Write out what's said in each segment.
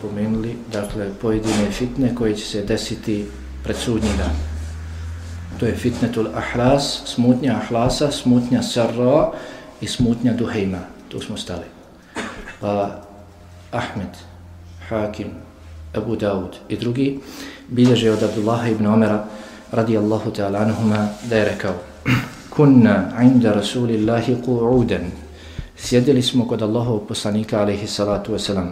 spomenuli, dakle, pojedine fitne koje će se desiti pred sudnji dan. To je fitnetul ahlas, smutnja ahlasa, smutnja sarra i smutnja duhejma. Tu smo stali. Pa Ahmed, Hakim, Abu Dawud i drugi bilježe od Abdullaha ibn Omera radijallahu ta'ala anuhuma da je rekao Kunna inda Rasulillahi qu'udan Sjedili smo kod Allahov poslanika alaihi salatu wasalam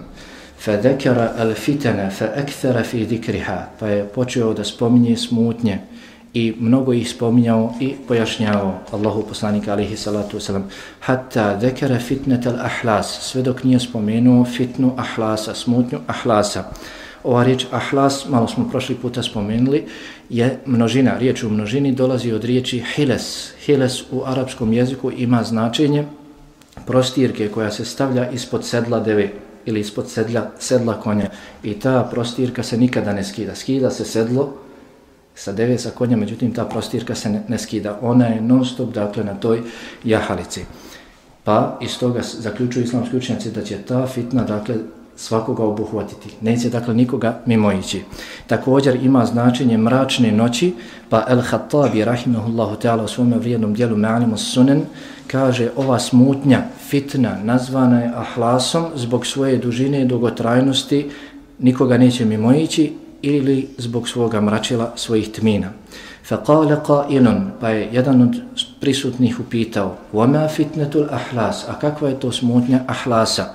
فذكر الفتن فأكثر في ذكرها pa je počeo da spominje smutnje i mnogo ih spominjao i pojašnjavao Allahu poslanika alaihi salatu wasalam hatta zekara fitnet al ahlas sve dok nije spomenuo fitnu ahlasa, smutnju ahlasa ova riječ ahlas, malo smo prošli puta spomenuli je množina, riječ u množini dolazi od riječi hiles hiles u arapskom jeziku ima značenje prostirke koja se stavlja ispod sedla deve ili ispod sedla, sedla konja i ta prostirka se nikada ne skida skida se sedlo sa deve sa konja, međutim ta prostirka se ne, ne skida. Ona je non stop dakle na toj jahalici. Pa iz toga zaključuju islamski učenjaci da će ta fitna dakle svakoga obuhvatiti. Neće dakle nikoga mimo ići. Također ima značenje mračne noći, pa El-Hattabi rahimahullahu ta'ala u svome vrijednom dijelu Ma'alimu Sunen kaže ova smutnja, fitna, nazvana je ahlasom zbog svoje dužine i dugotrajnosti, nikoga neće mimo ići ili zbog svoga mračila svojih tmina. Faqala qa'ilun, pa je jedan od prisutnih upitao, وَمَا فِتْنَةُ الْأَحْلَاسِ A kakva je to smutnja ahlasa?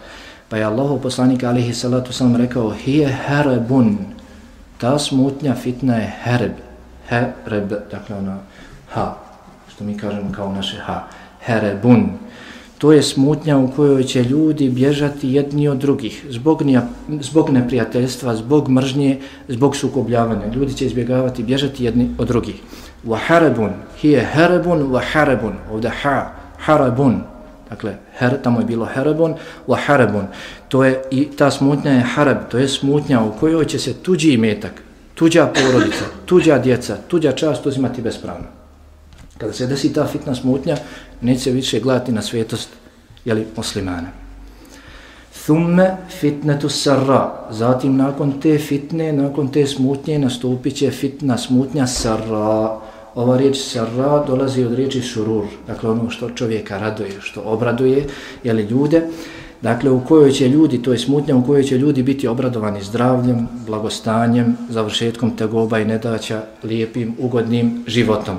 Pa je Allahu poslanik alihi salatu sam rekao, hije herebun. Ta smutnja fitna je hereb. Hereb, dakle ona ha, što mi kažemo kao naše ha. Herebun. To je smutnja u kojoj će ljudi bježati jedni od drugih, zbog, nija, zbog neprijateljstva, zbog mržnje, zbog sukobljavanja. Ljudi će izbjegavati, bježati jedni od drugih. Wa harabun, hije harabun wa harabun, ovdje ha, harabun. Dakle, her, tamo je bilo herabon, wa harabon. To je, i ta smutnja je harab, to je smutnja u kojoj će se tuđi imetak, tuđa porodica, tuđa djeca, tuđa čast uzimati bespravno. Kada se desi ta fitna smutnja, neće više gledati na svetost jeli, muslimana. Thumme fitnetu sarra. Zatim nakon te fitne, nakon te smutnje nastupit će fitna smutnja sarra. Ova riječ sarra dolazi od riječi surur. Dakle ono što čovjeka raduje, što obraduje jeli, ljude. Dakle u kojoj će ljudi, to je smutnja u kojoj će ljudi biti obradovani zdravljem, blagostanjem, završetkom tegoba i nedaća, lijepim, ugodnim životom.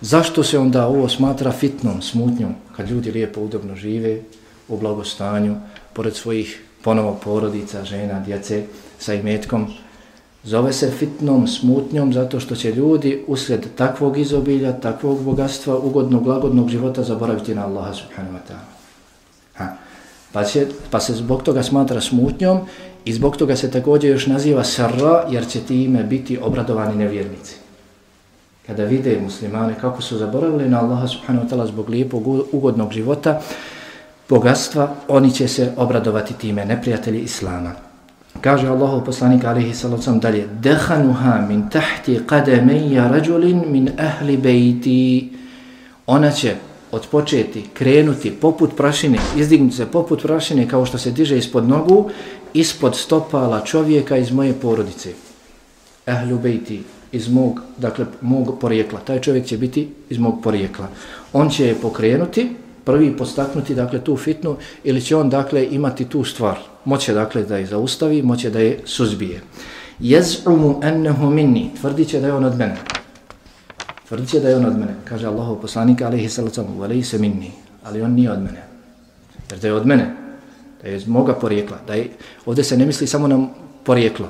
Zašto se onda ovo smatra fitnom, smutnjom, kad ljudi lijepo, udobno žive u blagostanju, pored svojih ponovo porodica, žena, djece, sa imetkom? Zove se fitnom, smutnjom, zato što će ljudi usred takvog izobilja, takvog bogatstva, ugodnog, lagodnog života zaboraviti na Allaha subhanahu wa ta'ala. Pa, će, pa se zbog toga smatra smutnjom i zbog toga se također još naziva sarra, jer će time biti obradovani nevjernici kada vide muslimane kako su zaboravili na Allaha subhanahu wa ta'ala zbog lijepog ugodnog života, bogatstva, oni će se obradovati time, neprijatelji Islama. Kaže Allahov poslanik alaihi sallam dalje, Dehanuha min tahti qadami rađulin min ahli bejti. Ona će odpočeti, krenuti poput prašine, izdignuti se poput prašine kao što se diže ispod nogu, ispod stopala čovjeka iz moje porodice. Ahlu bejti, iz mog, dakle, mog porijekla. Taj čovjek će biti iz mog porijekla. On će je pokrenuti, prvi postaknuti, dakle, tu fitnu, ili će on, dakle, imati tu stvar. Moće, dakle, da je zaustavi, moće da je suzbije. Jez'umu ennehu minni, tvrdiće da je on od mene. Tvrdiće da je on od mene. Kaže Allahu poslanik, alaihi salacom, valej se minni, ali on nije od mene. Jer da je od mene, da je iz moga porijekla, da je, ovdje se ne misli samo na porijeklo,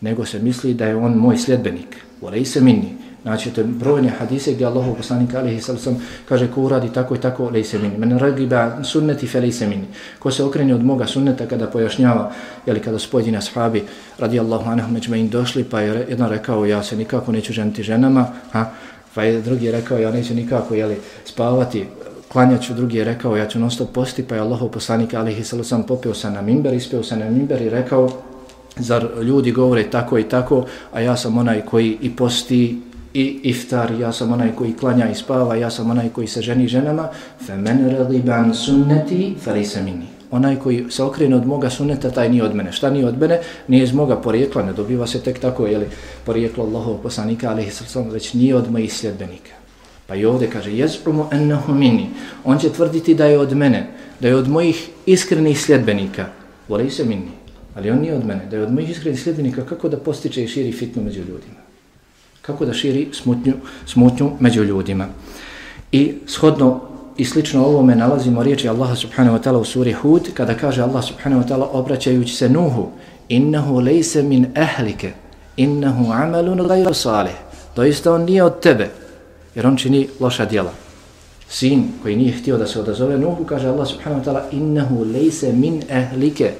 nego se misli da je on moj sljedbenik. Volej se minni. Znači, to je brojne hadise gdje Allahov poslanik alihi sallam kaže ko uradi tako i tako, lej se. Men ragiba sunneti fe lej se. Ko se okreni od moga sunneta kada pojašnjava, jeli kada su pojedini ashabi radijallahu anahum međme došli, pa je jedan rekao, ja se nikako neću ženiti ženama, ha? pa je drugi rekao, ja neću nikako jeli, spavati, klanjaću, drugi je rekao, ja ću non stop posti, pa je Allahov poslanik alihi sallam popio se na mimber, ispio se na mimber i rekao, Zar ljudi govore tako i tako, a ja sam onaj koji i posti i iftar, ja sam onaj koji klanja i spava, ja sam onaj koji se ženi ženama, fe men radiban sunneti, fali se mini. Onaj koji se okrene od moga sunneta, taj nije od mene. Šta nije od mene? Nije iz moga porijekla, ne dobiva se tek tako, jeli, porijeklo Allahov poslanika, ali već nije od mojih sljedbenika. Pa i ovdje kaže, jezrumu ennehu mini. On će tvrditi da je od mene, da je od mojih iskrenih sljedbenika. Volej se mini. Ali on nije od mene, da je od mojih iskrenih sljedbenika kako da postiče i širi fitnu među ljudima. Kako da širi smutnju, smutnju među ljudima. I shodno i slično ovome nalazimo riječi Allaha subhanahu wa ta'ala u suri Hud, kada kaže Allah subhanahu wa ta'ala obraćajući se Nuhu, innahu lejse min ehlike, innahu amalun gajru salih. Doista on nije od tebe, jer on čini loša djela. Sin koji nije htio da se odazove Nuhu, kaže Allah subhanahu wa ta'ala, innahu lejse min ehlike,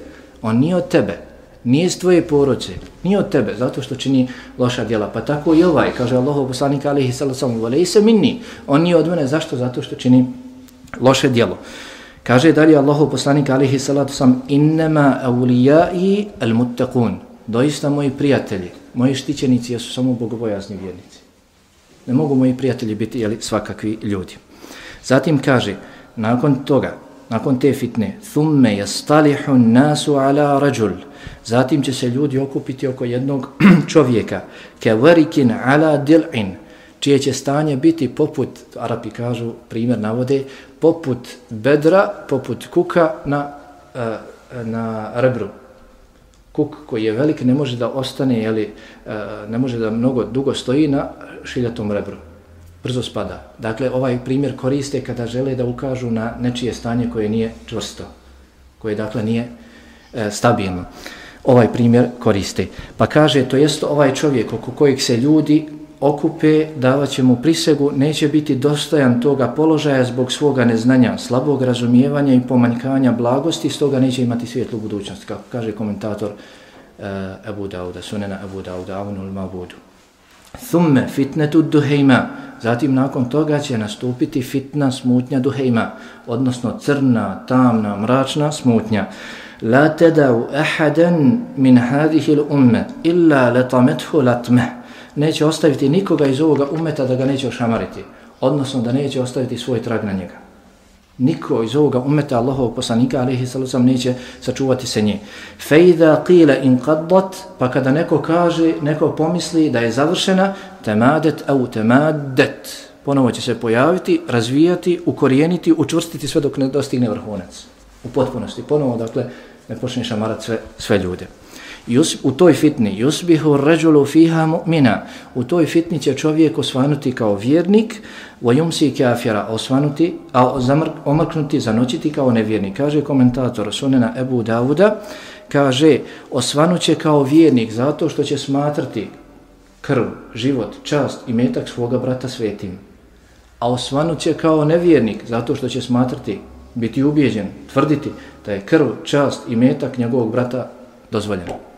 on nije od tebe, nije iz tvoje poroce, nije od tebe, zato što čini loša djela. Pa tako i ovaj, kaže Allah poslanik alihi sallam, lejse minni, on nije od mene, zašto? Zato što čini loše djelo. Kaže dalje Allahov poslanik alihi salatu sam innema awlijai al muttaqun. Doista moji prijatelji, moji štićenici jesu samo bogobojazni vjernici. Ne mogu moji prijatelji biti jeli, svakakvi ljudi. Zatim kaže, nakon toga, nakon te fitne, thumme yastalihu nasu ala rajul. Zatim će se ljudi okupiti oko jednog čovjeka, kevarikin ala dil'in, čije će stanje biti poput, Arapi kažu, primjer navode, poput bedra, poput kuka na, e, na rebru. Kuk koji je velik ne može da ostane, jeli, e, ne može da mnogo dugo stoji na šiljatom rebru. Brzo spada. Dakle, ovaj primjer koriste kada žele da ukažu na nečije stanje koje nije čvrsto, koje dakle nije e, stabilno. Ovaj primjer koriste. Pa kaže, to jest ovaj čovjek oko kojeg se ljudi okupe, davaće mu prisegu, neće biti dostojan toga položaja zbog svoga neznanja, slabog razumijevanja i pomanjkanja blagosti, stoga neće imati svijetlu budućnost, kako kaže komentator uh, Abu Dauda, sunena Abu Dauda, avnul mabudu. Thumme fitnetu duhejma, zatim nakon toga će nastupiti fitna smutnja duhejma, odnosno crna, tamna, mračna smutnja. La تدعو ahadan min هذه الأمة illa لطمته latmeh neće ostaviti nikoga iz ovoga umeta da ga neće ošamariti, odnosno da neće ostaviti svoj trag na njega. Niko iz ovoga umeta Allahovog poslanika, alihi sallam, neće sačuvati se nje. Fejda qila in qaddat, pa kada neko kaže, neko pomisli da je završena, temadet au temadet. Ponovo će se pojaviti, razvijati, ukorijeniti, učvrstiti sve dok ne dostigne vrhunac. U potpunosti. Ponovo, dakle, ne počne šamarati sve, sve ljude. Yus, u toj fitni yusbihu rajulu fiha mu'mina. U toj fitni će čovjek osvanuti kao vjernik wa yumsi kafira osvanuti a zamr, omrknuti zanoćiti kao nevjernik. Kaže komentator sunena Ebu Davuda kaže osvanuće kao vjernik zato što će smatrati krv, život, čast i metak svoga brata svetim. A osvanuće kao nevjernik zato što će smatrati biti ubijeđen, tvrditi da je krv, čast i metak njegovog brata dozvoljeno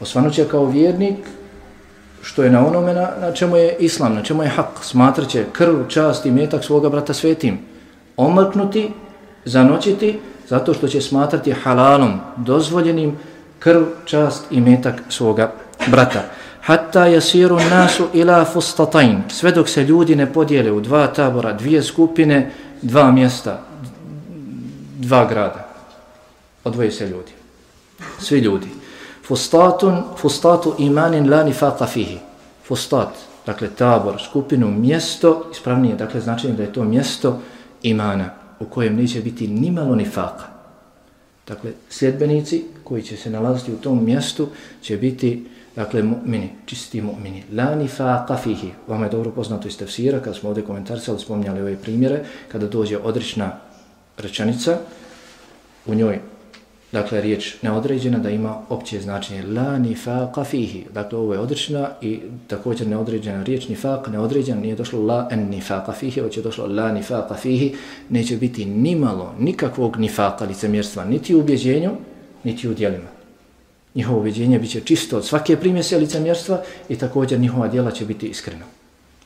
osvanuće kao vjernik što je na onome na, na čemu je islam, na čemu je hak, smatraće krv, čast i metak svoga brata svetim, omrknuti, zanoćiti, zato što će smatrati halalom, dozvoljenim krv, čast i metak svoga brata. Hatta yasiru nasu ila fustatain, sve dok se ljudi ne podijele u dva tabora, dvije skupine, dva mjesta, dva grada. Odvoje se ljudi. Svi ljudi fustatun, fustatu imanin la nifaqa fihi. Fustat, dakle tabor, skupinu, mjesto, ispravnije, dakle značenje da je to mjesto imana u kojem neće biti ni malo nifaka Dakle, sljedbenici koji će se nalaziti u tom mjestu će biti, dakle, mu'mini, čisti mu'mini. La nifaqa fihi. Vama je dobro poznato iz tefsira, kada smo ovdje komentarsali, spomnjali ove primjere, kada dođe odrična rečanica, u njoj dakle riječ neodređena da ima opće značenje la nifaqa fihi dakle ovo je odrečna i također neodređena riječ nifaq neodređena nije došlo la en nifaqa fihi već je došlo la nifaqa fihi neće biti ni malo nikakvog nifaqa licemjerstva niti u ubjeđenju niti u djelima njihovo ubeđenje biće čisto od svake primjese licemjerstva i također njihova djela će biti iskrena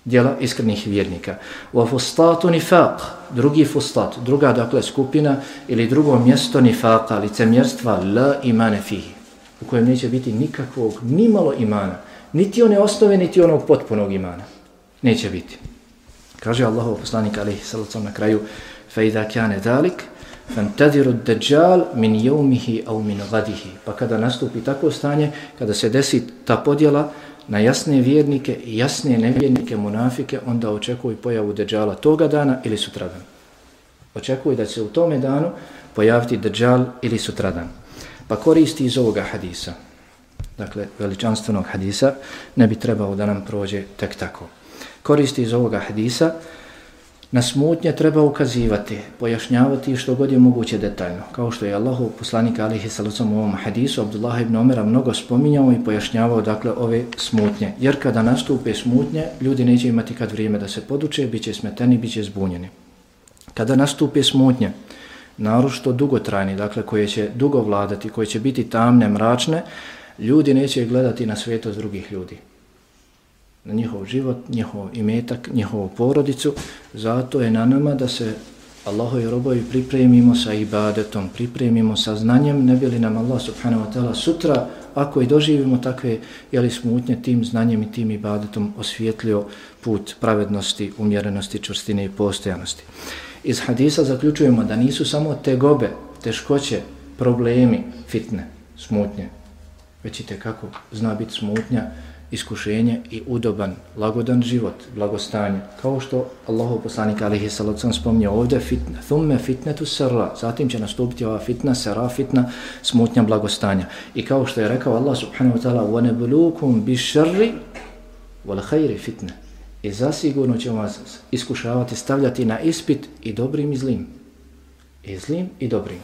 djela iskrenih vjernika. Wa fustatu nifaq, drugi fustat, druga dakle skupina ili drugo mjesto nifaqa, licemjerstva, la imane fihi, u kojem neće biti nikakvog, ni malo imana, niti one osnove, niti onog potpunog imana. Neće biti. Kaže Allahov poslanik alaihi salacom na kraju, Fa idha kane dalik, fantadiru deđal min jeumihi au min gadihi. Pa kada nastupi tako stanje, kada se desi ta podjela na jasne vjernike i jasne nevjernike, munafike, onda očekuj pojavu deđala toga dana ili sutradan. Očekuj da će u tome danu pojaviti deđal ili sutradan. Pa koristi iz ovoga hadisa, dakle veličanstvenog hadisa, ne bi trebao da nam prođe tek tako. Koristi iz ovoga hadisa, Na smutnje treba ukazivati, pojašnjavati što god je moguće detaljno. Kao što je Allahov poslanik alihi salacom u ovom hadisu, Abdullah ibn Omera mnogo spominjao i pojašnjavao dakle ove smutnje. Jer kada nastupe smutnje, ljudi neće imati kad vrijeme da se poduče, bit će smeteni, bit će zbunjeni. Kada nastupe smutnje, narošto dugotrajni, dakle koje će dugo vladati, koje će biti tamne, mračne, ljudi neće gledati na svetost drugih ljudi na njihov život, njihov imetak, njihovu porodicu. Zato je na nama da se Allahovi robovi pripremimo sa ibadetom, pripremimo sa znanjem, ne bi li nam Allah subhanahu wa ta'ala sutra, ako i doživimo takve jeli smutnje, tim znanjem i tim ibadetom osvijetlio put pravednosti, umjerenosti, čvrstine i postojanosti. Iz hadisa zaključujemo da nisu samo tegobe, teškoće, problemi, fitne, smutnje, već i kako zna biti smutnja, iskušenje i udoban, lagodan život, blagostanje. Kao što Allahu poslanik alihi salacom spomnio ovdje, fitne, thumme fitnetu sarra, zatim će nastupiti ova fitna, sarra fitna, smutnja blagostanja. I kao što je rekao Allah subhanahu wa ta'ala, وَنَبْلُوكُمْ بِشَرِّ وَلْخَيْرِ fitne. I zasigurno će vas iskušavati, stavljati na ispit i dobrim i zlim. I zlim i dobrim.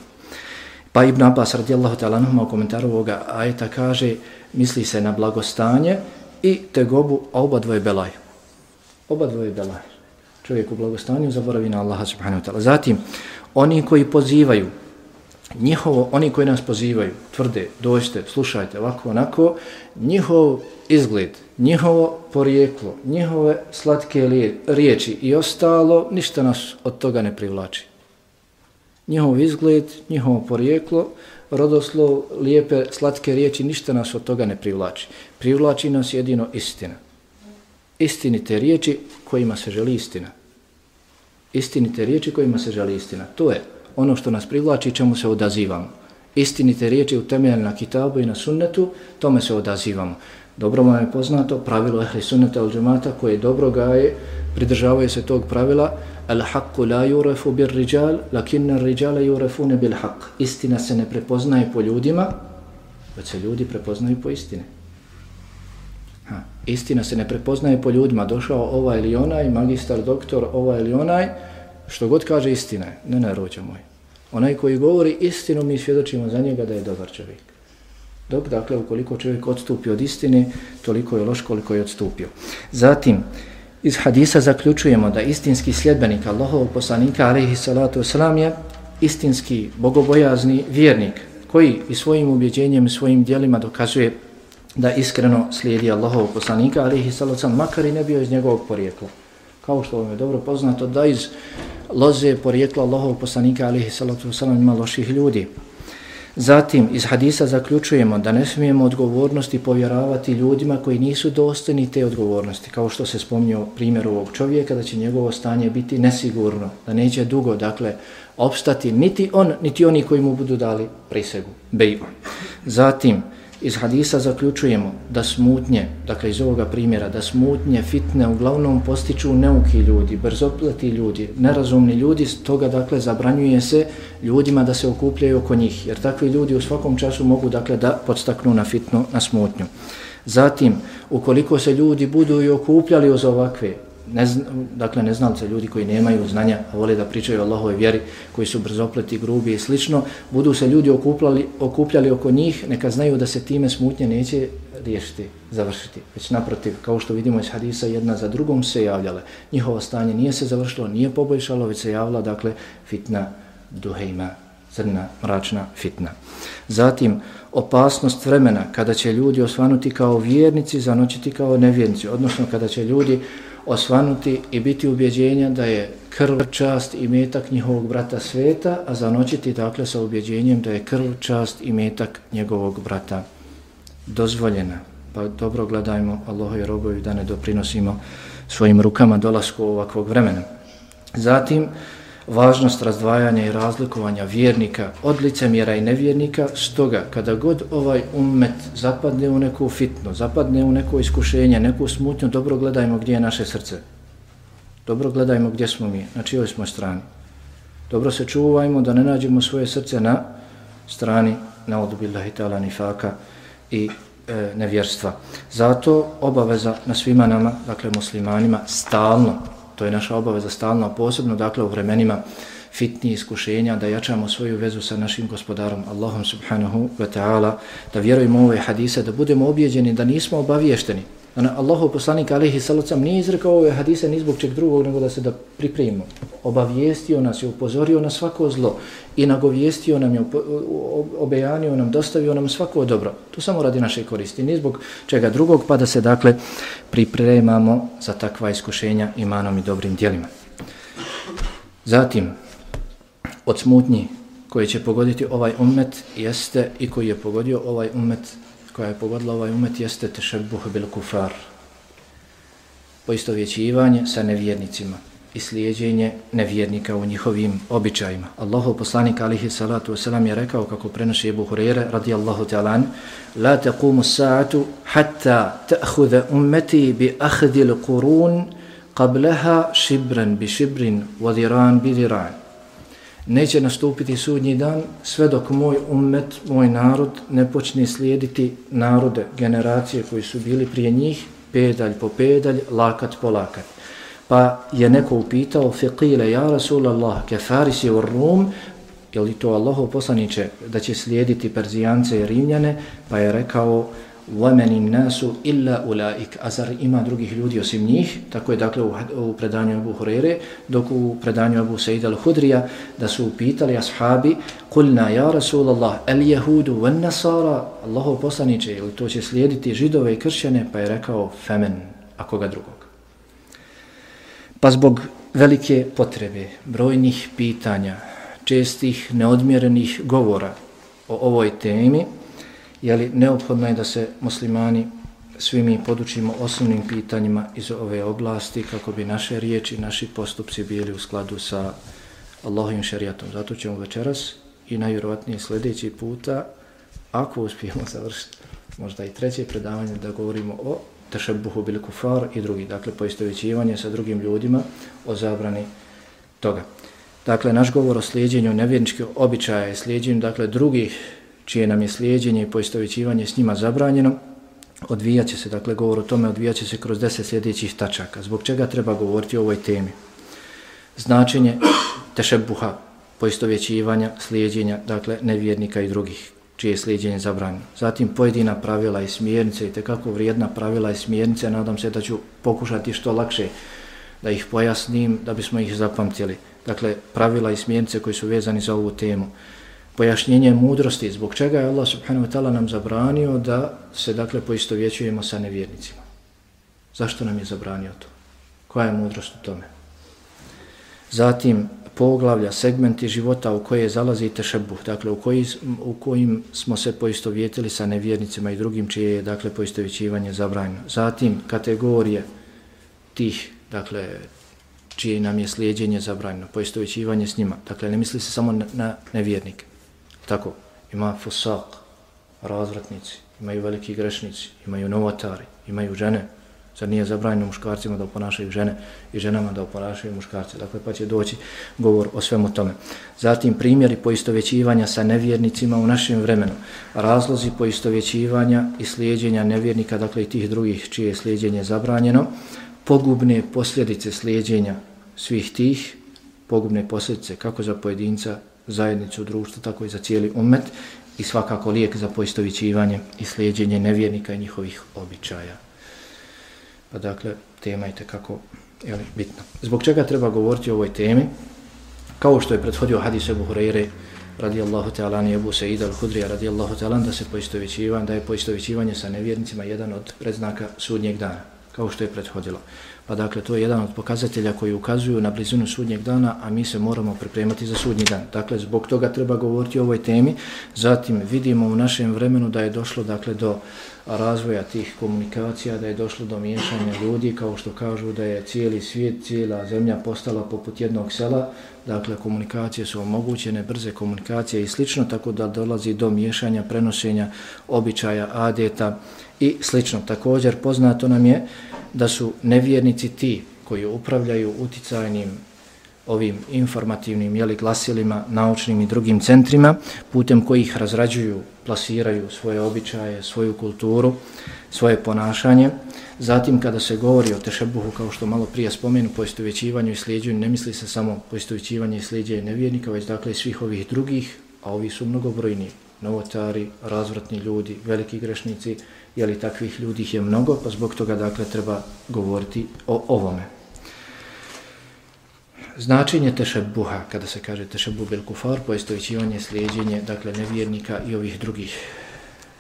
Pa Ibn Abbas radijallahu ta'ala u komentaru ovoga ajeta kaže, misli se na blagostanje, i tegobu, a oba dvoje belaj. Oba dvoje belaj. Čovjek u blagostanju zaboravi na Allaha subhanahu wa ta'ala. Zatim, oni koji pozivaju, njihovo, oni koji nas pozivaju, tvrde, dođite, slušajte, ovako, onako, njihov izgled, njihovo porijeklo, njihove slatke riječi i ostalo, ništa nas od toga ne privlači. Njihov izgled, njihovo porijeklo, rodoslov, lijepe, slatke riječi, ništa nas od toga ne privlači. Privlači nas jedino istina. Istinite riječi kojima se želi istina. Istinite riječi kojima se želi istina. To je ono što nas privlači čemu se odazivamo. Istinite riječi utemeljene na kitabu i na sunnetu, tome se odazivamo. Dobro vam je poznato pravilo ehli sunneta al džemata koje dobro gaje, pridržavaju se tog pravila, al haqqu la yurafu bir rijal lakinna ar rijala yurafuna bil haqq. Istina se ne prepoznaje po ljudima već se ljudi prepoznaju po istine ha istina se ne prepoznaje po ljudima došao ovaj ili onaj magistar doktor ovaj ili onaj što god kaže istina je. Ne ne rođa moj. Onaj koji govori istinu mi svjedočimo za njega da je dobar čovjek. Dok dakle ukoliko čovjek odstupi od istine toliko je loš koliko je odstupio. Zatim Iz hadisa zaključujemo da istinski sljedbenik Allahovog poslanika alaihi salatu wasalam je istinski bogobojazni vjernik koji i svojim ubjeđenjem i svojim dijelima dokazuje da iskreno slijedi Allahovog poslanika alaihi salatu wasalam makar i ne bio iz njegovog porijekla. Kao što vam je dobro poznato da iz loze porijekla Allahovog poslanika alaihi salatu wasalam ima loših ljudi. Zatim, iz hadisa zaključujemo da ne smijemo odgovornosti povjeravati ljudima koji nisu dostojni te odgovornosti, kao što se spomnio primjer ovog čovjeka, da će njegovo stanje biti nesigurno, da neće dugo, dakle, opstati niti on, niti oni koji mu budu dali prisegu, bejbu. Zatim, Iz hadisa zaključujemo da smutnje, dakle iz ovoga primjera, da smutnje, fitne uglavnom postiču neuki ljudi, brzopleti ljudi, nerazumni ljudi, toga dakle zabranjuje se ljudima da se okupljaju oko njih, jer takvi ljudi u svakom času mogu dakle da podstaknu na fitnu, na smutnju. Zatim, ukoliko se ljudi budu i okupljali uz ovakve ne, dakle neznalce, ljudi koji nemaju znanja, a vole da pričaju o Allahove vjeri, koji su brzopleti, grubi i slično, budu se ljudi okupljali, okupljali oko njih, neka znaju da se time smutnje neće riješiti, završiti. Već naprotiv, kao što vidimo iz hadisa, jedna za drugom se javljale. Njihovo stanje nije se završilo, nije poboljšalo, već se javila, dakle, fitna duhejma, crna, mračna fitna. Zatim, opasnost vremena, kada će ljudi osvanuti kao vjernici, zanoćiti kao nevjernici, odnosno kada će ljudi osvanuti i biti ubjeđenja da je krv, čast i metak njihovog brata sveta, a zanoćiti dakle sa ubjeđenjem da je krv, čast i metak njegovog brata dozvoljena. Pa dobro gledajmo Allaho i robovi da ne doprinosimo svojim rukama dolasku ovakvog vremena. Zatim, važnost razdvajanja i razlikovanja vjernika od licemjera i nevjernika, stoga kada god ovaj ummet zapadne u neku fitnu, zapadne u neko iskušenje, neku smutnju, dobro gledajmo gdje je naše srce. Dobro gledajmo gdje smo mi, na čijoj smo strani. Dobro se čuvajmo da ne nađemo svoje srce na strani na odubillahi ta'ala nifaka i e, nevjerstva. Zato obaveza na svima nama, dakle muslimanima, stalno, to je naša obaveza stalno, posebno dakle u vremenima fitni iskušenja, da jačamo svoju vezu sa našim gospodarom, Allahom subhanahu wa ta'ala, da vjerujemo ove hadise, da budemo objeđeni, da nismo obaviješteni, Ona Allahu poslanik alihi salacom nije izrekao ove hadise ni zbog čeg drugog nego da se da pripremimo. Obavijestio nas i upozorio na svako zlo i nagovijestio nam je obejanio nam, dostavio nam svako dobro. To samo radi naše koristi, ni zbog čega drugog, pa da se dakle pripremamo za takva iskušenja imanom i dobrim djelima. Zatim, od smutnji koji će pogoditi ovaj ummet jeste i koji je pogodio ovaj ummet koja je pogodila ovaj umet jeste tešebuh bil kufar. Poistovjećivanje sa nevjernicima i slijedjenje nevjernika u njihovim običajima. Allahu poslanik alihi salatu wasalam je rekao kako prenoši Ebu Hurere radijallahu ta'alan La tequmu sa'atu hatta ta'hudha ummeti bi ahdil qurun qablaha šibran bi šibrin ziran bi ziran neće nastupiti sudnji dan sve dok moj ummet, moj narod ne počne slijediti narode, generacije koji su bili prije njih, pedalj po pedalj, lakat po lakat. Pa je neko upitao, fiqile, ja Rasulallah, ke farisi u Rum, je li to Allaho poslaniće da će slijediti Perzijance i Rimljane, pa je rekao, وَمَنِ nasu illa ulaik A zar ima drugih ljudi osim njih? Tako je dakle u, u predanju Abu Hurere, dok u predanju Abu Sejid al-Hudrija, da su upitali ashabi, قُلْنَا يَا رَسُولَ اللَّهِ الْيَهُودُ وَالنَّسَارَ Allaho poslaniće, ili to će slijediti židove i kršćane, pa je rekao femen, a koga drugog. Pa zbog velike potrebe, brojnih pitanja, čestih, neodmjerenih govora o ovoj temi, jeli, neophodno je da se muslimani svi mi podučimo osnovnim pitanjima iz ove oblasti kako bi naše riječi, naši postupci bili u skladu sa Allahovim šarijatom. Zato ćemo večeras i najvjerovatnije sljedeći puta, ako uspijemo završiti možda i treće predavanje, da govorimo o tešebuhu bil kufar i drugi, dakle poistovjećivanje sa drugim ljudima o zabrani toga. Dakle, naš govor o slijedjenju nevjerničkih običaja i slijedjenju dakle, drugih čije nam je slijedjenje i poistovićivanje s njima zabranjeno, odvijaće se, dakle govor o tome, odvijaće se kroz deset sljedećih tačaka. Zbog čega treba govoriti o ovoj temi? Značenje tešebuha, poistovjećivanja, slijedjenja, dakle nevjernika i drugih, čije je slijedjenje zabranjeno. Zatim pojedina pravila i smjernice, i tekako vrijedna pravila i smjernice, nadam se da ću pokušati što lakše da ih pojasnim, da bismo ih zapamtili. Dakle, pravila i smjernice koji su vezani za ovu temu pojašnjenje mudrosti zbog čega je Allah subhanahu wa ta'ala nam zabranio da se dakle poistovjećujemo sa nevjernicima. Zašto nam je zabranio to? Koja je mudrost u tome? Zatim poglavlja, segmenti života u koje zalazi tešebuh, dakle u, koji, u kojim smo se poistovjetili sa nevjernicima i drugim čije je dakle poistovjećivanje zabranjeno. Zatim kategorije tih, dakle čije nam je slijedjenje zabranjeno, poistovjećivanje s njima. Dakle, ne misli se samo na nevjernike. Tako, ima fusak, razvratnici, imaju veliki grešnici, imaju novotari, imaju žene. Zar nije zabranjeno muškarcima da oponašaju žene i ženama da oponašaju muškarce? Dakle, pa će doći govor o svemu tome. Zatim, primjeri poistovjećivanja sa nevjernicima u našem vremenu. Razlozi poistovjećivanja i slijedjenja nevjernika, dakle i tih drugih čije je slijedjenje zabranjeno. Pogubne posljedice slijedjenja svih tih, pogubne posljedice kako za pojedinca, zajednicu društva, tako i za cijeli umet i svakako lijek za poistovićivanje i slijedjenje nevjernika i njihovih običaja. Pa dakle, tema je tekako jeli, bitna. Zbog čega treba govoriti o ovoj temi? Kao što je prethodio hadis Ebu Hureyre radijallahu ta'ala ni Ebu Sa'id al-Hudrija radijallahu ta'ala da se poistovićivanje, da je poistovićivanje sa nevjernicima jedan od predznaka sudnjeg dana, kao što je prethodilo. Pa dakle, to je jedan od pokazatelja koji ukazuju na blizinu sudnjeg dana, a mi se moramo pripremati za sudnji dan. Dakle, zbog toga treba govoriti o ovoj temi. Zatim vidimo u našem vremenu da je došlo dakle do razvoja tih komunikacija, da je došlo do miješanja ljudi, kao što kažu da je cijeli svijet, cijela zemlja postala poput jednog sela. Dakle, komunikacije su omogućene, brze komunikacije i slično, tako da dolazi do miješanja, prenošenja običaja, adeta i slično. Također, poznato nam je da su nevjernici ti koji upravljaju uticajnim ovim informativnim jeli, glasilima, naučnim i drugim centrima, putem kojih razrađuju, plasiraju svoje običaje, svoju kulturu, svoje ponašanje. Zatim, kada se govori o tešebuhu, kao što malo prije spomenu, poistovećivanju i slijedjenju, ne misli se samo poistovećivanje i slijedjenje nevjernika, već dakle svih ovih drugih, a ovi su mnogobrojni, novotari, razvratni ljudi, veliki grešnici, jeli takvih ljudi je mnogo, pa zbog toga dakle treba govoriti o ovome. Značenje tešebuha, kada se kaže tešebu bil kufar, poistovićivanje, slijedjenje, dakle nevjernika i ovih drugih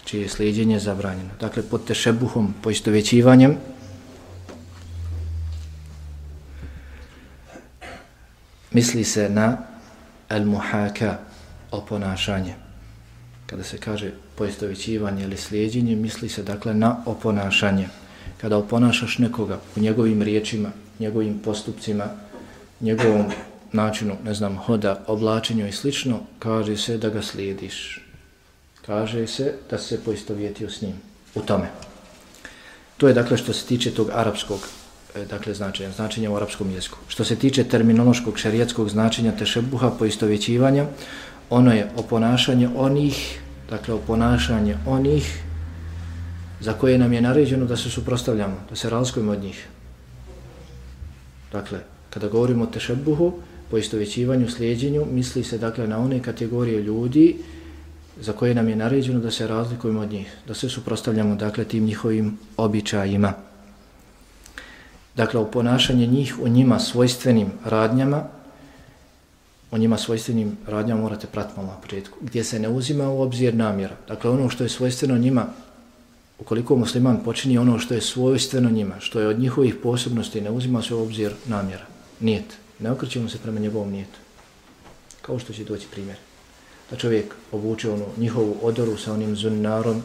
čije je slijedjenje zabranjeno. Dakle, pod tešebuhom, poistovićivanjem, misli se na al-muhaka, oponašanje kada se kaže poistovićivanje ili slijedjenje, misli se dakle na oponašanje. Kada oponašaš nekoga u njegovim riječima, njegovim postupcima, njegovom načinu, ne znam, hoda, oblačenju i slično, kaže se da ga slijediš. Kaže se da se poistovjetio s njim u tome. To je dakle što se tiče tog arapskog e, dakle značenja, značenja u arapskom jeziku. Što se tiče terminološkog šarijetskog značenja tešebuha, poistovjećivanja, ono je oponašanje onih, dakle oponašanje onih za koje nam je naređeno da se suprostavljamo, da se razlikujemo od njih. Dakle, kada govorimo o tešebuhu, po istovjećivanju, slijedjenju, misli se dakle na one kategorije ljudi za koje nam je naređeno da se razlikujemo od njih, da se suprostavljamo dakle tim njihovim običajima. Dakle, oponašanje njih u njima svojstvenim radnjama, o njima svojstvenim radnjama morate pratiti malo na početku, gdje se ne uzima u obzir namjera. Dakle, ono što je svojstveno njima, ukoliko musliman počini ono što je svojstveno njima, što je od njihovih posebnosti, ne uzima se u obzir namjera. Nijet. Ne okrećemo se prema njegovom nijetu. Kao što će doći primjer. Da čovjek obuče onu njihovu odoru sa onim zunnarom,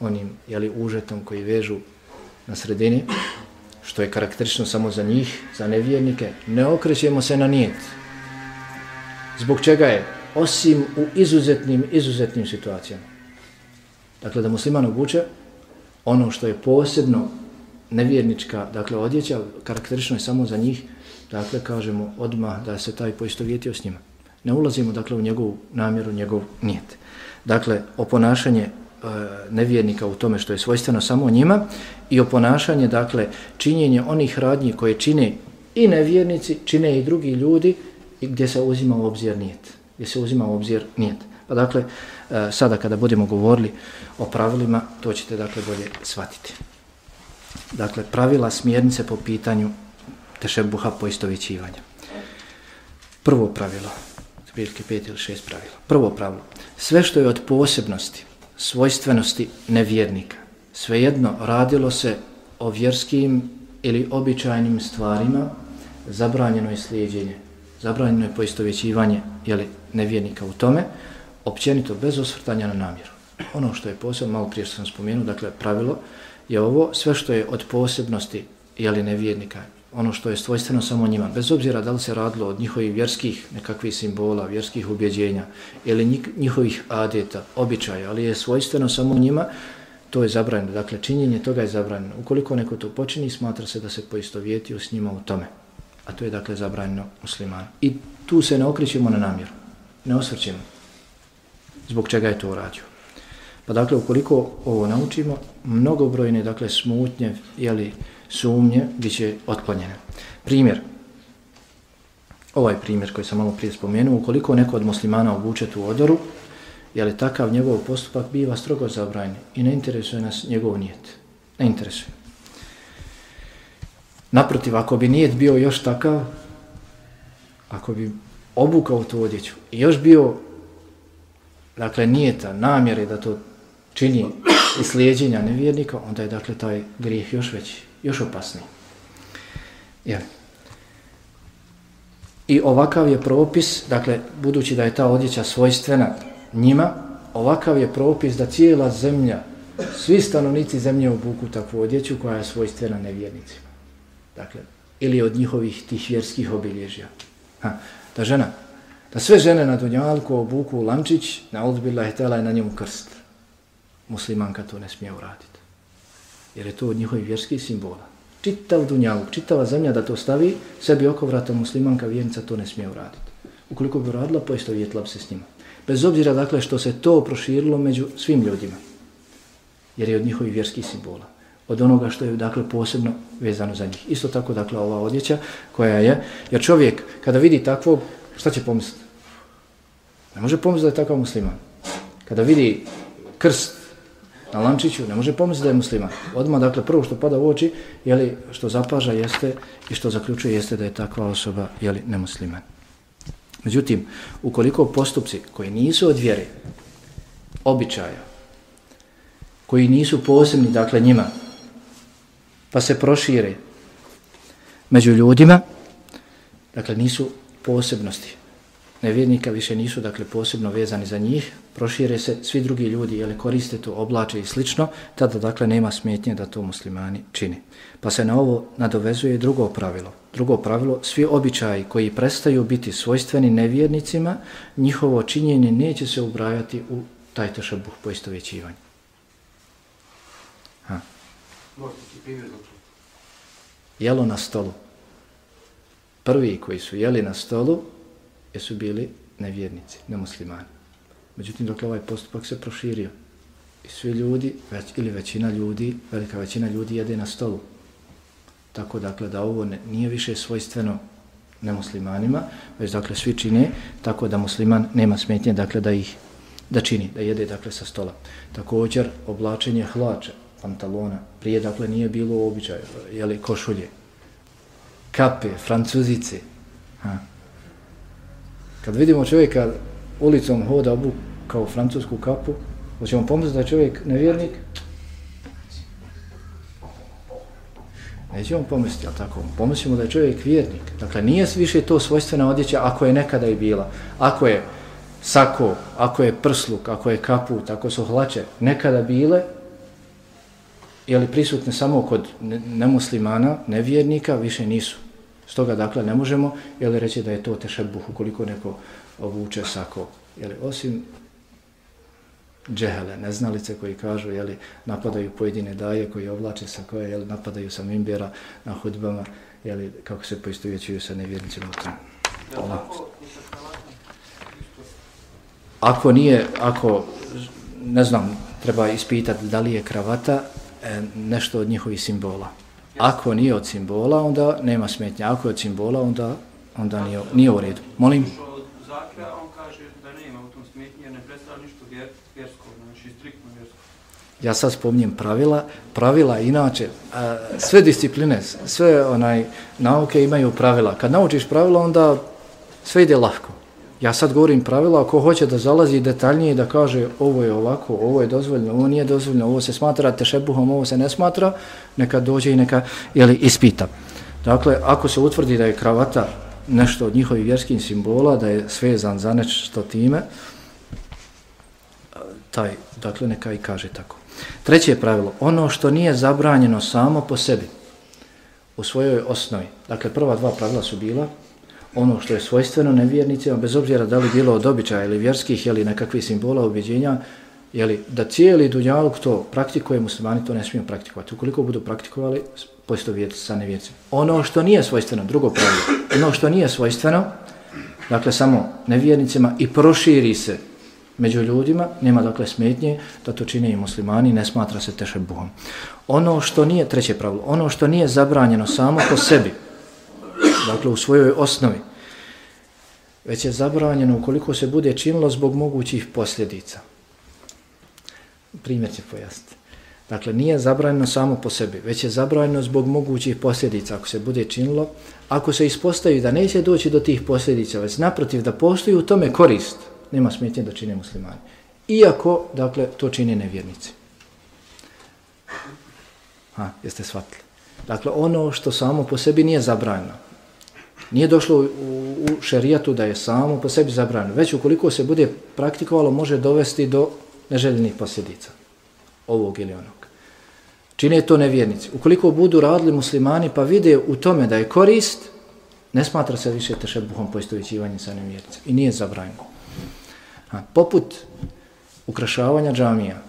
onim jeli, užetom koji vežu na sredini, što je karakterično samo za njih, za nevjernike, ne okrećemo se na nijet. Zbog čega je? Osim u izuzetnim, izuzetnim situacijama. Dakle, da musliman obuče ono što je posebno nevjernička, dakle, odjeća, karakterično je samo za njih, dakle, kažemo odmah da se taj poistovjetio s njima. Ne ulazimo, dakle, u njegovu namjeru, njegov nijet. Dakle, oponašanje e, nevjernika u tome što je svojstveno samo njima i oponašanje, dakle, činjenje onih radnji koje čine i nevjernici, čine i drugi ljudi, i gdje se uzima u obzir nijet. Gdje se uzima u obzir nijet. Pa dakle, e, sada kada budemo govorili o pravilima, to ćete dakle bolje shvatiti. Dakle, pravila smjernice po pitanju tešebuha poistovićivanja. Prvo pravilo, zbirke pet ili šest pravila. Prvo pravilo, sve što je od posebnosti, svojstvenosti nevjernika, svejedno radilo se o vjerskim ili običajnim stvarima, zabranjeno je slijedjenje zabranjeno je poistovjećivanje jeli, nevjernika u tome, općenito bez osvrtanja na namjeru. Ono što je posebno, malo prije što sam spomenuo, dakle pravilo je ovo, sve što je od posebnosti jeli, nevjernika, ono što je svojstveno samo njima, bez obzira da li se radilo od njihovih vjerskih nekakvih simbola, vjerskih ubjeđenja ili njihovih adeta, običaja, ali je svojstveno samo njima, to je zabranjeno. Dakle, činjenje toga je zabranjeno. Ukoliko neko to počini, smatra se da se poistovjetio s njima u tome a to je dakle zabranjeno musliman. I tu se ne okrićemo na namjeru, ne osvrćemo zbog čega je to uradio. Pa dakle, ukoliko ovo naučimo, mnogobrojne, dakle, smutnje jeli, sumnje bit će otklonjene. Primjer, ovaj primjer koji sam malo prije spomenuo, ukoliko neko od muslimana obuče tu odoru, je li takav njegov postupak biva strogo zabranjen i ne interesuje nas njegov nijet. Ne interesuje. Naprotiv, ako bi nijet bio još takav, ako bi obukao tu odjeću i još bio, dakle, nijeta, namjere da to čini i slijedjenja nevjernika, onda je, dakle, taj grijeh još veći, još opasniji. Jel? I ovakav je propis, dakle, budući da je ta odjeća svojstvena njima, ovakav je propis da cijela zemlja, svi stanovnici zemlje obuku takvu odjeću koja je svojstvena nevjernicima. Dakle, ili od njihovih tih vjerskih obilježja. Ha, da žena, da sve žene na Dunjalku obuku lančić, na odbila je tela i na njemu krst. Muslimanka to ne smije uraditi. Jer je to od njihovih vjerskih simbola. Čitav Dunjaluk, čitava zemlja da to stavi, sebi oko vrata muslimanka vjernica to ne smije uraditi. Ukoliko bi uradila, poisto vjetla se s njima. Bez obzira dakle što se to proširilo među svim ljudima. Jer je od njihovih vjerskih simbola. Od onoga što je dakle posebno vezano za njih. Isto tako dakle ova odjeća koja je, jer čovjek kada vidi takvog, šta će pomisliti? Ne može pomisliti da je takav musliman. Kada vidi krst na lančiću, ne može pomisliti da je musliman. Odmah, dakle, prvo što pada u oči, jeli, što zapaža jeste i što zaključuje jeste da je takva osoba, jeli, nemusliman. Međutim, ukoliko postupci koji nisu od vjere, običaja, koji nisu posebni, dakle, njima, pa se prošire među ljudima, dakle, nisu posebnosti, nevjernika više nisu dakle posebno vezani za njih, prošire se svi drugi ljudi jeli koriste to, oblače i slično, tada dakle nema smetnje da to muslimani čini. Pa se na ovo nadovezuje drugo pravilo. Drugo pravilo, svi običaji koji prestaju biti svojstveni nevjernicima, njihovo činjenje neće se ubrajati u taj tešabuh poistovjećivanja. Ha. Jelo na stolu. Prvi koji su jeli na stolu, jesu bili nevjernici, nemuslimani. Međutim, dok ovaj postupak se proširio i svi ljudi, već, ili većina ljudi, velika većina ljudi jede na stolu. Tako dakle da ovo ne, nije više svojstveno nemuslimanima, već dakle svi čine tako da musliman nema smetnje dakle da ih da čini, da jede dakle sa stola. Također oblačenje hlača, pantalona, prije dakle nije bilo običaj, jeli košulje, kape, francuzice, ha, Kad vidimo čovjeka ulicom hoda obu kao francusku kapu, hoćemo pomisliti da je čovjek nevjernik? Nećemo pomisliti, ali tako? Pomislimo da je čovjek vjernik. Dakle, nije više to svojstvena odjeća ako je nekada i bila. Ako je sako, ako je prsluk, ako je kaput, ako su hlače nekada bile, je li prisutne samo kod nemuslimana, nevjernika, više nisu. Stoga, dakle, ne možemo jeli, reći da je to tešebuh ukoliko neko ovuče sako. Jeli, osim džehele, neznalice koji kažu, jeli, napadaju pojedine daje koji ovlače sako, jeli, napadaju sa mimbjera na hudbama, jeli, kako se poistovjećuju sa nevjernicima u tom. Ako nije, ako, ne znam, treba ispitati da li je kravata e, nešto od njihovih simbola. Ako nije od simbola, onda nema smetnja. Ako je od simbola, onda, onda nije, nije u redu. Molim? Ja sad spomnijem pravila. Pravila, inače, sve discipline, sve onaj nauke imaju pravila. Kad naučiš pravila, onda sve ide lahko. Ja sad govorim pravila, ako hoće da zalazi detaljnije da kaže ovo je ovako, ovo je dozvoljno, ovo nije dozvoljno, ovo se smatra tešebuhom, ovo se ne smatra, neka dođe i neka jeli, ispita. Dakle, ako se utvrdi da je kravata nešto od njihovih vjerskih simbola, da je svezan za nešto time, taj, dakle, neka i kaže tako. Treće pravilo, ono što nije zabranjeno samo po sebi, u svojoj osnovi, dakle, prva dva pravila su bila, ono što je svojstveno nevjernicima, bez obzira da li bilo od običaja ili vjerskih ili nekakvih simbola objeđenja, jeli, da cijeli dunjalog to praktikuje, muslimani to ne smiju praktikovati. Ukoliko budu praktikovali, posto vijeti sa nevjernicima. Ono što nije svojstveno, drugo pravilo, ono što nije svojstveno, dakle samo nevjernicima i proširi se među ljudima, nema dakle smetnje da to čine i muslimani, ne smatra se tešebuhom. Ono što nije, treće pravilo, ono što nije zabranjeno samo po sebi, dakle u svojoj osnovi, već je zabranjeno ukoliko se bude činilo zbog mogućih posljedica. Primjer će pojasniti. Dakle, nije zabranjeno samo po sebi, već je zabranjeno zbog mogućih posljedica ako se bude činilo. Ako se ispostavi da neće doći do tih posljedica, već naprotiv da postoji u tome korist, nema smetnje da čine muslimani. Iako, dakle, to čine nevjernici. Ha, jeste shvatili. Dakle, ono što samo po sebi nije zabranjeno. Nije došlo u, u šerijatu da je samo po sebi zabranjeno. Već ukoliko se bude praktikovalo, može dovesti do neželjenih posljedica ovog ili onog. Čine to nevjernici. Ukoliko budu radili muslimani pa vide u tome da je korist, ne smatra se više tešebuhom poistovićivanje sa nevjernicom I nije zabranjeno. A, poput ukrašavanja džamija,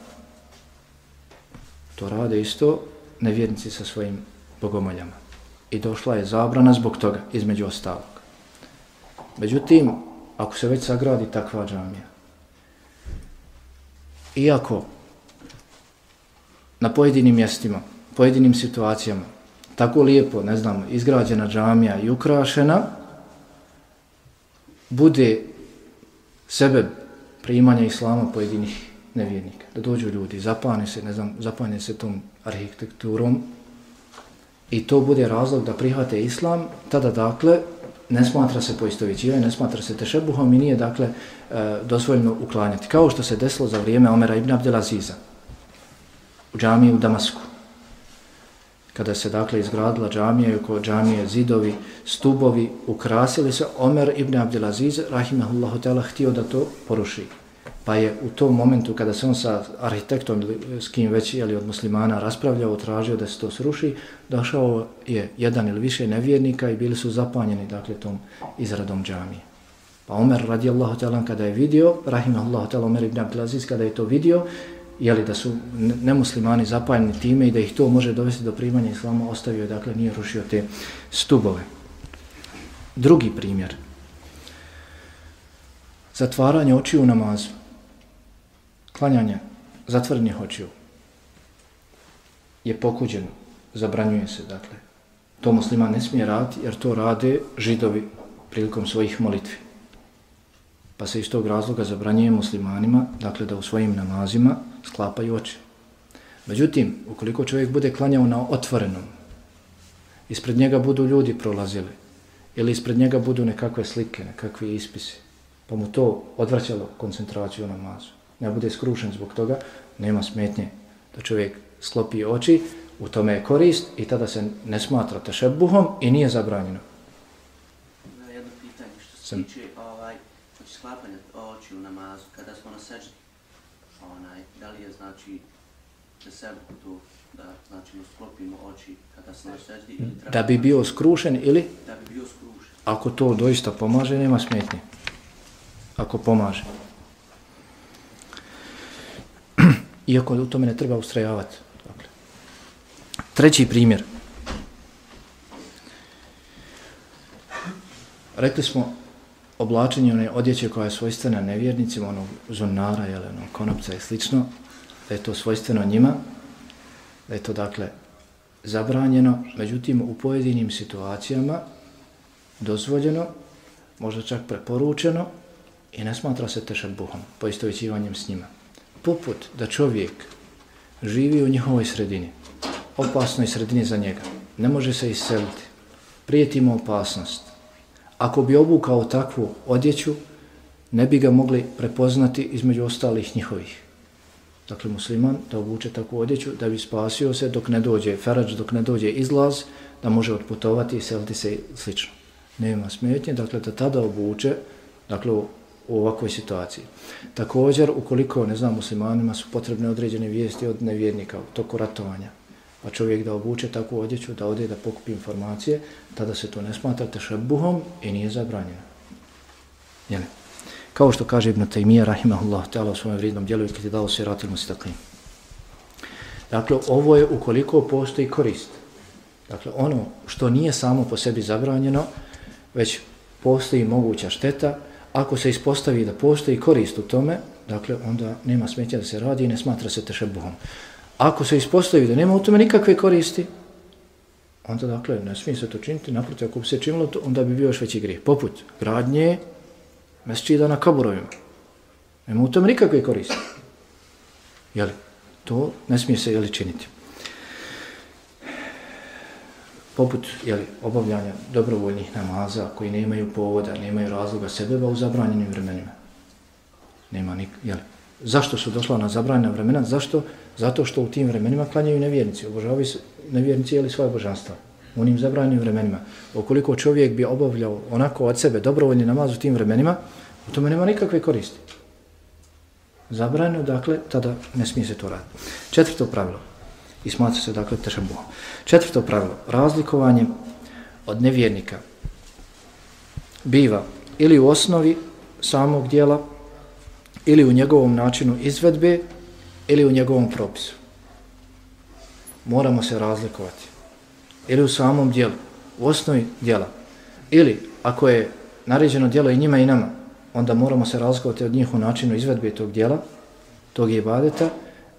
to rade isto nevjernici sa svojim bogomoljama. I došla je zabrana zbog toga, između ostalog. Međutim, ako se već sagradi takva džamija, iako na pojedinim mjestima, pojedinim situacijama, tako lijepo, ne znam, izgrađena džamija i ukrašena, bude sebe primanja islama pojedinih nevjernika. Da dođu ljudi, zapane se, ne znam, zapane se tom arhitekturom i to bude razlog da prihvate islam, tada dakle ne smatra se poistovićivanje, ne smatra se tešebuhom i nije dakle e, dozvoljno uklanjati. Kao što se desilo za vrijeme Omera ibn Abdelaziza u džamiji u Damasku. Kada se dakle izgradila džamija i oko džamije zidovi, stubovi, ukrasili se, Omer ibn Abdelaziz, rahimahullahu ta'ala, htio da to poruši. Pa je u tom momentu kada se on sa arhitektom s kim već ili od muslimana raspravljao, tražio da se to sruši, došao je jedan ili više nevjernika i bili su zapanjeni dakle tom izradom džamije. Pa Omer radijallahu ta'ala kada je vidio, rahimahullahu ta'ala Omer ibn Abdelaziz kada je to vidio, jeli da su nemuslimani zapaljeni time i da ih to može dovesti do primanja islama, ostavio je, dakle, nije rušio te stubove. Drugi primjer. Zatvaranje očiju u namazu. Klanjanje zatvorenih očiju je pokuđeno, zabranjuje se, dakle. To muslima ne smije raditi jer to rade židovi prilikom svojih molitvi. Pa se iz tog razloga zabranjuje muslimanima, dakle da u svojim namazima sklapaju oči. Međutim, ukoliko čovjek bude klanjao na otvorenom, ispred njega budu ljudi prolazili, ili ispred njega budu nekakve slike, nekakvi ispisi, pa mu to odvraćalo koncentraciju namazu, ne bude skrušen zbog toga, nema smetnje da čovjek sklopi oči, u tome je korist i tada se ne smatra tešebuhom i nije zabranjeno. Jedno pitanje što se tiče ovaj, sklapanja oči u namazu, kada smo na seždi, onaj, da li je znači se tu da znači sklopimo oči kada se na seždi ili treba... Da bi bio skrušen ili? Da bi bio skrušen. Ako to doista pomaže, nema smetnje. Ako pomaže. Iako u tome ne treba ustrajavati. Dakle. Treći primjer. Rekli smo oblačenje one odjeće koja je svojstvena nevjernicima, onog zonara, jel, onog konopca i slično, da je to svojstveno njima, da je to dakle zabranjeno, međutim u pojedinim situacijama dozvoljeno, možda čak preporučeno i ne smatra se tešabuhom, poistovićivanjem s njima. Poput da čovjek živi u njihovoj sredini, opasnoj sredini za njega, ne može se iseliti, prijeti mu opasnost, ako bi obukao takvu odjeću, ne bi ga mogli prepoznati između ostalih njihovih. Dakle, musliman da obuče takvu odjeću da bi spasio se dok ne dođe ferač, dok ne dođe izlaz, da može otputovati i seliti se slično. Nema smetnje, dakle, da tada obuče, dakle, u, ovakvoj situaciji. Također, ukoliko, ne znam, muslimanima su potrebne određene vijesti od nevjernika u toku ratovanja, pa čovjek da obuče takvu odjeću, da ode da pokupi informacije, tada se to ne smatra tešebuhom i nije zabranjeno. Jeli? Kao što kaže Ibn Taymiyyah, rahimahullah, ta'ala u svojom vridnom djelu, kada je dao se ratil mustaqim. Dakle, ovo je ukoliko postoji korist. Dakle, ono što nije samo po sebi zabranjeno, već postoji moguća šteta, ako se ispostavi da postoji korist u tome, dakle, onda nema smetja da se radi i ne smatra se tešebuhom. Ako se ispostavi da nema u tome nikakve koristi, onda dakle ne smije se to činiti, naprotiv ako bi se činilo to, onda bi bio još veći grijeh. Poput gradnje mesčida na kaburovima. Nema u tome nikakve koristi. Jeli? To ne smije se jeli, činiti. Poput jeli, obavljanja dobrovoljnih namaza koji nemaju povoda, nemaju razloga sebeba u zabranjenim vremenima. Nema nik, jeli? Zašto su došla na zabranjena vremena? Zašto? Zato što u tim vremenima klanjaju nevjernici, obožavaju nevjernici jeli svoje božanstva u onim zabranjenim vremenima. Ukoliko čovjek bi obavljao onako od sebe dobrovoljni namaz u tim vremenima, u tome nema nikakve koristi. Zabranjeno, dakle, tada ne smije se to raditi. Četvrto pravilo, i smatra se, dakle, tešabuhom. Četvrto pravilo, razlikovanje od nevjernika biva ili u osnovi samog dijela, ili u njegovom načinu izvedbe, ili u njegovom propisu. Moramo se razlikovati. Ili u samom dijelu, u osnovi dijela. Ili, ako je naređeno dijelo i njima i nama, onda moramo se razlikovati od njih u načinu izvedbe tog dijela, tog ibadeta,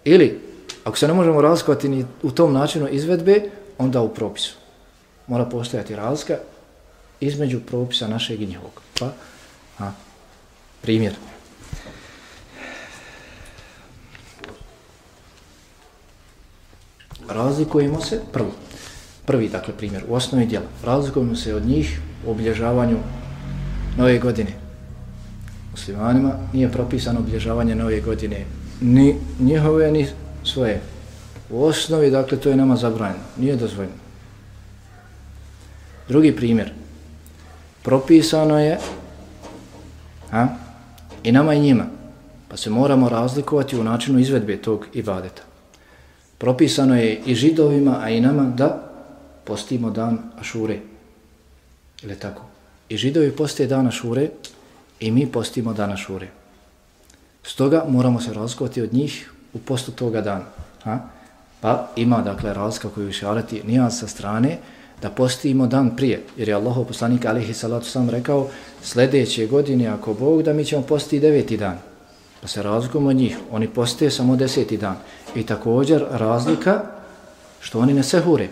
ili, ako se ne možemo razlikovati ni u tom načinu izvedbe, onda u propisu. Mora postojati razlika između propisa našeg i njihovog. Pa, a, primjer. Razlikujemo se, prvo, prvi, dakle, primjer, u osnovi djela, Razlikujemo se od njih u obilježavanju nove godine. Muslimanima nije propisano obilježavanje nove godine, ni njihove, ni svoje. U osnovi, dakle, to je nama zabranjeno, nije dozvoljeno. Drugi primjer, propisano je a, i nama i njima, pa se moramo razlikovati u načinu izvedbe tog ibadeta. Propisano je i židovima, a i nama da postimo dan Ašure. Ili tako? I židovi poste dan Ašure i mi postimo dan Ašure. Stoga moramo se razlikovati od njih u postu toga dana. Ha? Pa ima dakle razlika koju više arati nija sa strane, da postimo dan prije, jer je Allah poslanik alihi salatu sam rekao sljedeće godine ako Bog da mi ćemo postiti deveti dan. Pa se razlikujemo od njih, oni poste samo deseti dan. I također razlika što oni ne sehure.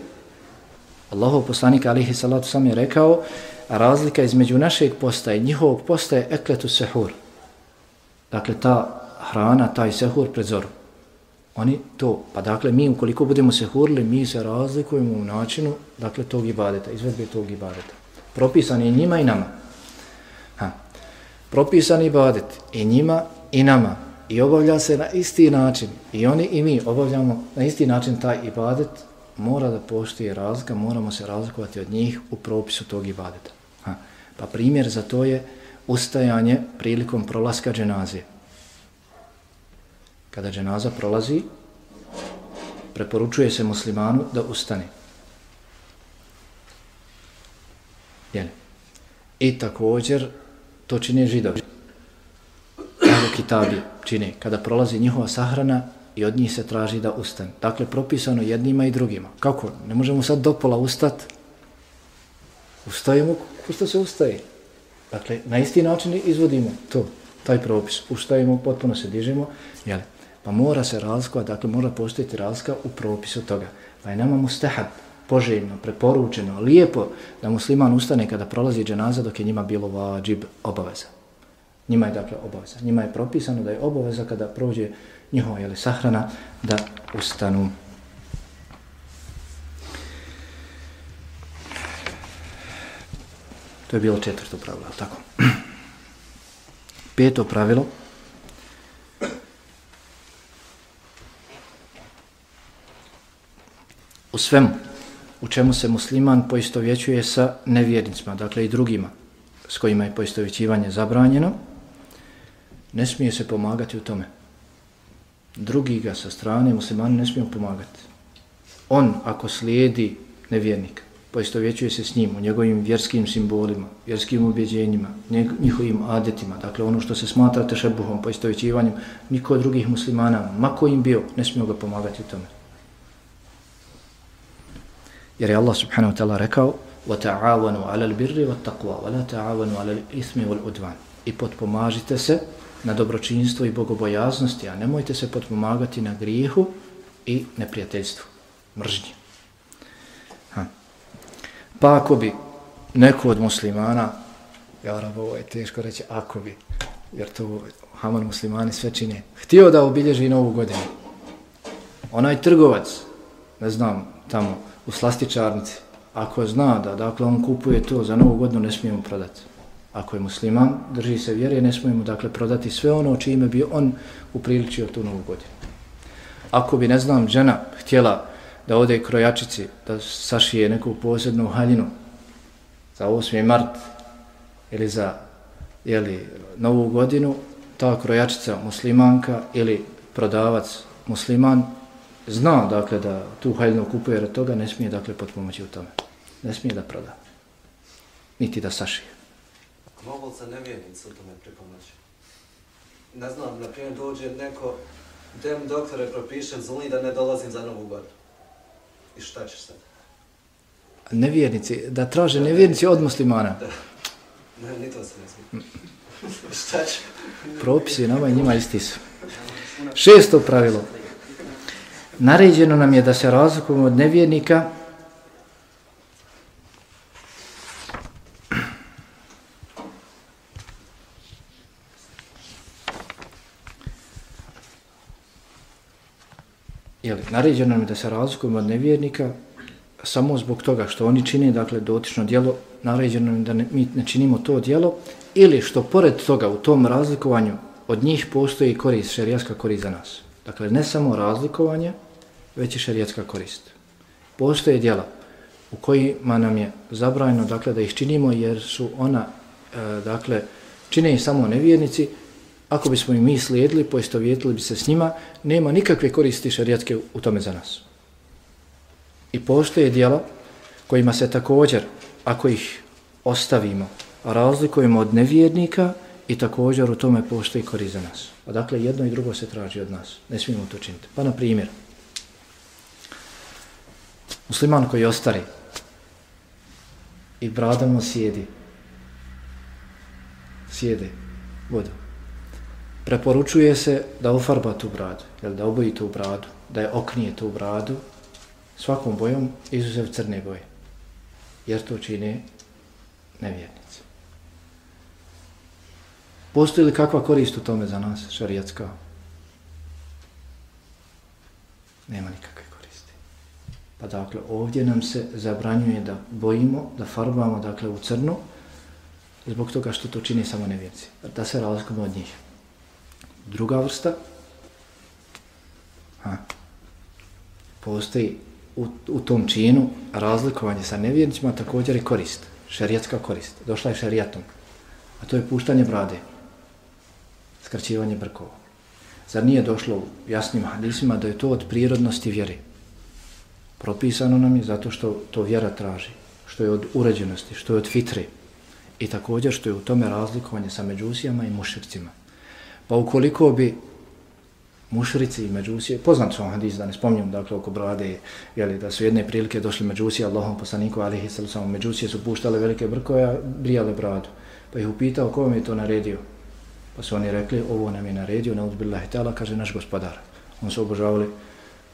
Allah poslanik alihi salatu sam je rekao razlika između našeg posta i njihovog posta je ekletu sehur. Dakle, ta hrana, taj sehur pred zoru. Oni to, pa dakle mi ukoliko budemo se hurli, mi se razlikujemo u načinu, dakle tog ibadeta, izvedbe tog ibadeta. Propisan je njima i nama. Ha. Propisan ibadet i njima i nama. I obavlja se na isti način. I oni i mi obavljamo na isti način taj ibadet. Mora da poštije razlika, moramo se razlikovati od njih u propisu tog ibadeta. Ha. Pa primjer za to je ustajanje prilikom prolaska dženazije kada dženaza prolazi, preporučuje se muslimanu da ustane. Jel? I također to čine židovi. Evo kitabi čine. Kada prolazi njihova sahrana i od njih se traži da ustane. Dakle, propisano jednima i drugima. Kako? Ne možemo sad do pola ustat. Ustajemo ko što se ustaje. Dakle, na isti način izvodimo to, taj propis. Ustajemo, potpuno se dižemo. Jel? Pa mora se razlika, dakle mora postojiti razlika u propisu toga. Pa je nama mustahab, poželjno, preporučeno, lijepo da musliman ustane kada prolazi dženaza dok je njima bilo vađib obaveza. Njima je dakle obaveza. Njima je propisano da je obaveza kada prođe njihova jeli, sahrana da ustanu. To je bilo četvrto pravilo, tako. Peto pravilo, u svemu u čemu se musliman poistovjećuje sa nevjernicima, dakle i drugima s kojima je poistovjećivanje zabranjeno, ne smije se pomagati u tome. Drugi ga sa strane muslimani ne smiju pomagati. On, ako slijedi nevjernika, poistovjećuje se s njim, u njegovim vjerskim simbolima, vjerskim ubjeđenjima, njihovim adetima, dakle ono što se smatra tešebuhom, poistovjećivanjem, niko od drugih muslimana, mako im bio, ne smiju ga pomagati u tome. Jer je Allah subhanahu wa ta'ala rekao وَتَعَاوَنُوا عَلَى الْبِرِّ وَالتَّقْوَى وَلَا تَعَاوَنُوا عَلَى الْإِثْمِ وَالْعُدْوَانِ I potpomažite se na dobročinstvo i bogobojaznosti, a nemojte se potpomagati na grijehu i neprijateljstvu, mržnji. Ha. Pa ako bi neko od muslimana, ja rabo, ovo je teško reći, ako bi, jer to Haman muslimani sve čine, htio da obilježi novu godinu, onaj trgovac, ne znam, tamo, u slastičarnici, ako zna da dakle on kupuje to za novu godinu, ne smijemo prodati. Ako je musliman, drži se vjere, ne smijemo dakle prodati sve ono čime bi on upriličio tu novu godinu. Ako bi, ne znam, žena htjela da ode krojačici, da sašije neku posebnu haljinu za 8. mart ili za jeli, novu godinu, ta krojačica muslimanka ili prodavac musliman zna dakle da tu haljinu kupuje jer toga ne smije dakle pod pomoći u tome. Ne smije da proda. Niti da sašije. Mogu se nevjernici u tome pripomoći? Ne znam, na primjer dođe neko, dem doktore propišem zuni da ne dolazim za novu godinu. I šta ćeš sad? Nevjernici, da traže nevjernici od muslimana. Da. Ne, ni to se ne smije. šta će? Propisi nama i njima isti su. Šesto pravilo. Naređeno nam je da se razlikujemo od nevjernika Jeli, naređeno nam je da se razlikujemo od nevjernika samo zbog toga što oni čine, dakle, dotično djelo, naređeno nam je da ne, mi ne činimo to djelo, ili što pored toga u tom razlikovanju od njih postoji korist, šerijaska korist za nas. Dakle, ne samo razlikovanje, već šerijatska korist. Postoje dijela u kojima nam je zabrajno dakle, da ih činimo jer su ona, e, dakle, čine ih samo nevjernici, ako bismo im mi slijedili, poistovjetili bi se s njima, nema nikakve koristi šerijatske u tome za nas. I postoje dijela kojima se također, ako ih ostavimo, razlikujemo od nevjernika i također u tome postoji korist za nas. A dakle, jedno i drugo se traži od nas. Ne smijemo to činiti. Pa na primjer, musliman koji ostari i brada mu sjedi, sjede vodu, preporučuje se da ufarba tu bradu, jel, da oboji tu bradu, da je oknije tu bradu svakom bojom izuzev crne boje, jer to čine nevjernice. Postoji li kakva korist u tome za nas, šarijatska? Nema nikakva. Pa dakle, ovdje nam se zabranjuje da bojimo, da farbamo dakle, u crnu, zbog toga što to čini samo nevjerci. Da se razlikujemo od njih. Druga vrsta, ha, postoji u, u tom činu razlikovanje sa nevjernicima također i korist, šerijatska korist. Došla je šerijatom, a to je puštanje brade, skraćivanje brkova. Zar nije došlo u jasnim hadisima da je to od prirodnosti vjeri? Propisano nam je zato što to vjera traži, što je od uređenosti, što je od fitre i također što je u tome razlikovanje sa međusijama i mušricima. Pa ukoliko bi mušrici i međusije, poznat su hadis, da ne spominjem, dakle, oko brade, jeli, da su jedne prilike došli međusije, Allahom poslaniku, alihi samo međusije su puštale velike brkove, a brijale bradu. Pa ih upitao ko vam je to naredio. Pa su oni rekli, ovo nam je naredio, ne uzbillahi tala, kaže naš gospodar. On su obožavali,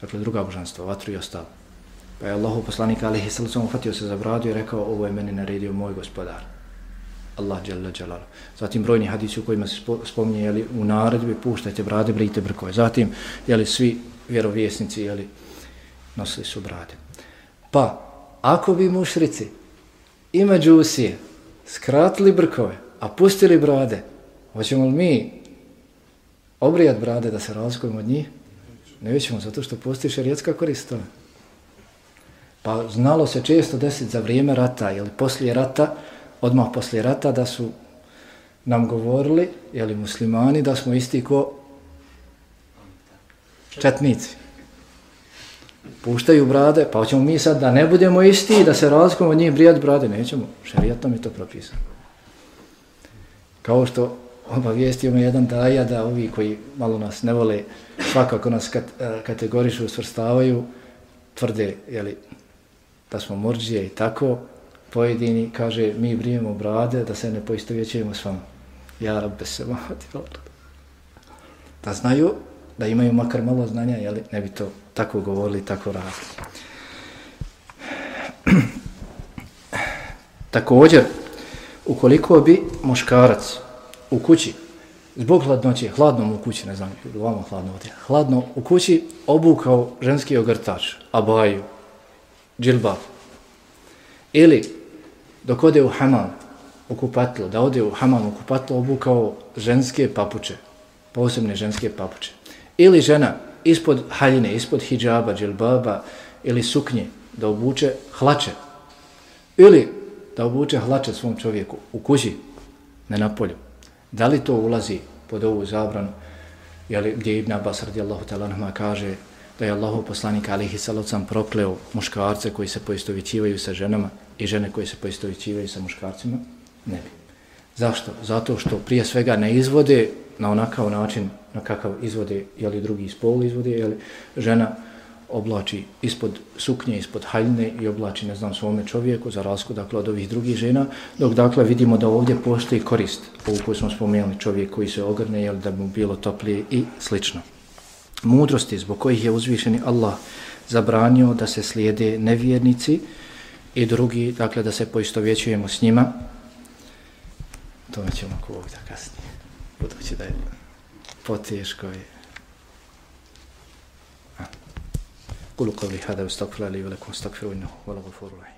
dakle, druga božanstva, vatru i ostalo. Pa je Allahu poslanik alihi sallam ufatio se za bradu i rekao ovo je meni naredio moj gospodar. Allah jalla jalala. Zatim brojni hadisi u kojima se spominje jeli, u naredbi puštajte brade, brite brkove. Zatim jeli, svi vjerovjesnici jeli, nosili su brade. Pa ako bi mušrici i međusije skratili brkove, a pustili brade, hoćemo li mi obrijat brade da se razlikujemo od njih? Ne ćemo, zato što postoji šarijetska korist tome. Pa znalo se često desiti za vrijeme rata ili poslije rata, odmah poslije rata, da su nam govorili, jeli muslimani, da smo isti ko četnici. Puštaju brade, pa hoćemo mi sad da ne budemo isti da se razlikujemo od njih brijati brade. Nećemo, šarijatom je to propisano. Kao što obavijestio me jedan daja da ovi koji malo nas ne vole, svakako nas kat, e, kategorišu, svrstavaju, tvrde, jeli, da smo murđije i tako, pojedini kaže mi brijemo brade da se ne poistovjećujemo s vama. Ja rabbe se. Da znaju, da imaju makar malo znanja, jeli, ne bi to tako govorili, tako radili. Također, ukoliko bi muškarac u kući, zbog hladnoće, hladno u kući, ne znam, vama hladno ovdje, hladno u kući obukao ženski ogrtač, abaju, džilbab. Ili dok ode u hamam, u kupatilo, da ode u hamam u kupatilo obukao ženske papuče, posebne ženske papuče. Ili žena ispod haljine, ispod hijjaba, džilbaba ili suknje da obuče hlače. Ili da obuče hlače svom čovjeku u kući, ne na polju. Da li to ulazi pod ovu zabranu? Jeli, gdje Ibn Abbas radijallahu talanama kaže da je Allahu poslanik alihi salocam prokleo muškarce koji se poistovićivaju sa ženama i žene koje se poistovićivaju sa muškarcima? Ne bi. Zašto? Zato što prije svega ne izvode na onakav način na kakav izvode jeli drugi spol izvode, jeli žena oblači ispod suknje, ispod haljne i oblači, ne znam, svome čovjeku za razliku dakle, od ovih drugih žena, dok dakle vidimo da ovdje postoji korist, ovu koju smo spomenuli, čovjek koji se ogrne, jel, da mu bilo toplije i slično Mudrosti zbog kojih je uzvišeni Allah zabranio da se slijede nevjernici i drugi, dakle, da se poistovjećujemo s njima, to ćemo ako ovdje kasnije, budući da je poteško je. قولوا قولي هذا واستغفر لي ولكم استغفروا انه هو الغفور الرحيم